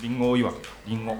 リンゴをいわリンゴ。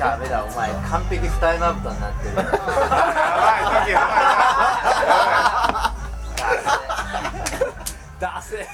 ダメだお前完璧スタイルアウトになってる。やばい時やばい。な ダセ